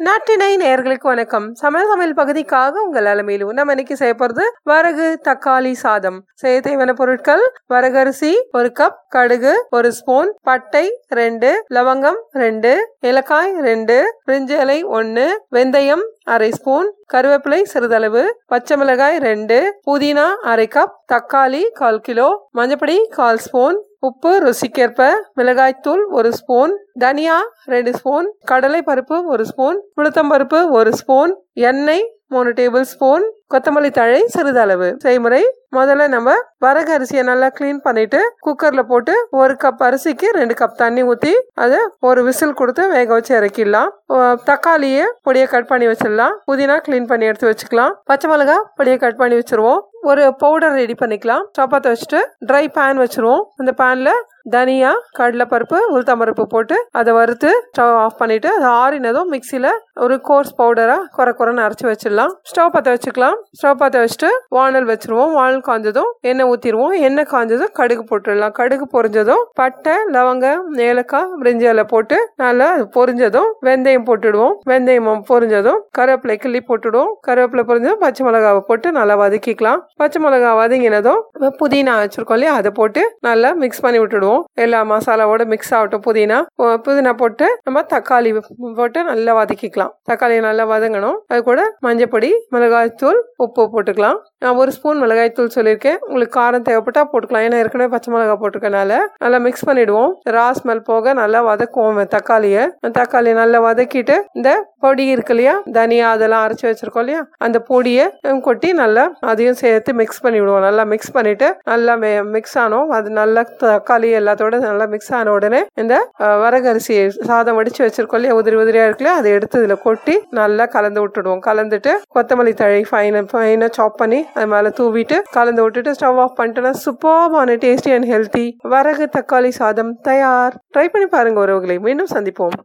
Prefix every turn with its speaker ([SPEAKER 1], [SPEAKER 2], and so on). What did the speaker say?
[SPEAKER 1] நாட்டினை நேர்களுக்கு வணக்கம். சமையல் சமையல் பகுதிக்காக உங்கள் அலமையிலும் நம்ம இன்னைக்கு செய்ய போறது வரகு தக்காளி சாதம். செய்ய தேவையான பொருட்கள் வரகரிசி ஒரு கப் கடுகு ஒரு ஸ்பூன் பட்டை ரெண்டு லவங்கம் ரெண்டு ஏலக்காய் ரெண்டு பிரிஞ்சு இலை ஒன்று வெந்தயம் அரை ஸ்பூன் கருவேப்பிலை சிறிதளவு பச்சை மிளகாய் ரெண்டு புதினா அரை கப் தக்காளி கால் கிலோ மஞ்சப்பொடி கால் ஸ்பூன் உப்பு ருசிக்கேற்ப மிளகாய்த்தூள் ஒரு ஸ்பூன் தனியா ரெண்டு ஸ்பூன் கடலை பருப்பு ஒரு ஸ்பூன் உளுத்தம்பருப்பு ஒரு ஸ்பூன் எண்ணெய் மூணு டேபிள் ஸ்பூன் கொத்தமல்லி தழை சிறிதளவு. செய்முறை முதல்ல நம்ம வரகு அரிசியை நல்லா க்ளீன் பண்ணிட்டு குக்கர்ல போட்டு ஒரு கப் அரிசிக்கு ரெண்டு கப் தண்ணி ஊற்றி அதை ஒரு விசில் கொடுத்து வேக வச்சு இறக்கிடலாம். தக்காளியை பொடியை கட் பண்ணி வச்சிடலாம். புதினா க்ளீன் பண்ணி எடுத்து வச்சுக்கலாம். பச்சை மிளகா பொடியை கட் பண்ணி வச்சிருவோம். ஒரு பவுடர் ரெடி பண்ணிக்கலாம். சப்பாத்தை வச்சுட்டு ட்ரை பேன் வச்சிருவோம். அந்த பேன்ல தனியா கடலைப்பருப்பு உளுத்தம்பருப்பு போட்டு அதை வறுத்து ஸ்டவ் ஆஃப் பண்ணிட்டு அது ஆறினதும் மிக்சியில ஒரு கோர்ஸ் பவுடரா குறை குறைன்னு அரைச்சி வச்சிடலாம். ஸ்டவ் பற்ற வச்சுக்கலாம். ஸ்டவ் பற்ற வச்சுட்டு வானல் வச்சிருவோம். வானல் காஞ்சதும் எண்ணெய் ஊற்றிடுவோம் எண்ணெய் காஞ்சதும் கடுகு போட்டுடலாம். கடுகு பொரிஞ்சதும் பட்டை லவங்கம் ஏலக்காய் பிரிஞ்சி போட்டு நல்லா பொரிஞ்சதும் வெந்தயம் போட்டுடுவோம். வெந்தயம் பொரிஞ்சதும் கருவேப்பிலை கிள்ளி போட்டுடுவோம். கருவேப்பிலை பொரிஞ்சதும் பச்சை மிளகாவை போட்டு நல்லா வதக்கிக்கலாம். பச்சை மிளகா வதங்கினதும் புதினா வச்சிருக்கோம் இல்லையா? அதை போட்டு நல்லா மிக்ஸ் பண்ணி விட்டுடுவோம். எல்லா மசாலாவோட மிக்ஸ் ஆகட்டும். புதினா புதினா போட்டு நம்ம தக்காளி போட்டு நல்லா வதக்கிக்கலாம். தக்காளி நல்லா வதங்கணும். அது கூட மஞ்சப்பொடி மிளகாய்த்தூள் உப்பு போட்டுக்கலாம். நான் ஒரு ஸ்பூன் மிளகாய்த்தூள் சொல்லியிருக்கேன். உங்களுக்கு காரம் தேவைப்பட்டா போட்டுக்கலாம். ஏன்னா ஏற்கனவே பச்சை மிளகா போட்டிருக்கனால நல்லா மிக்ஸ் பண்ணிடுவோம். ரா ஸ்மெல் போக நல்லா வதக்குவோம் தக்காளியை. தக்காளி நல்லா வதக்கிட்டு இந்த பொடி இருக்கு இல்லையா? தனியா அதெல்லாம் அரைச்சி வச்சிருக்கோம் இல்லையா? அந்த பொடியை கொட்டி நல்லா அதையும் சேர்த்து மிக்ஸ் பண்ணி விடுவோம் நல்லா மிக்ஸ் பண்ணிட்டு நல்லா மிக்ஸ் ஆனோம். அது நல்லா தக்காளி எல்லாத்தோட நல்லா மிக்ஸ் ஆன உடனே இந்த வரகரிசி சாதம் வடிச்சு வச்சிருக்கோம் இல்லையா? உதிரி உதிரியா இருக்குல்ல? அதை எடுத்து இதுல கொட்டி நல்லா கலந்து விட்டுடுவோம். கலந்துட்டு கொத்தமல்லி தழை ஃபைன ஃபைனா சாப் பண்ணி அது மேல தூவிட்டு கலந்து விட்டுட்டு ஸ்டவ் ஆஃப் பண்ணிட்டோம்னா சூப்பர்பான டேஸ்டி அண்ட் ஹெல்த்தி வரகு தக்காளி சாதம் தயார். ட்ரை பண்ணி பாருங்க உறவுகளை. மீண்டும் சந்திப்போம்.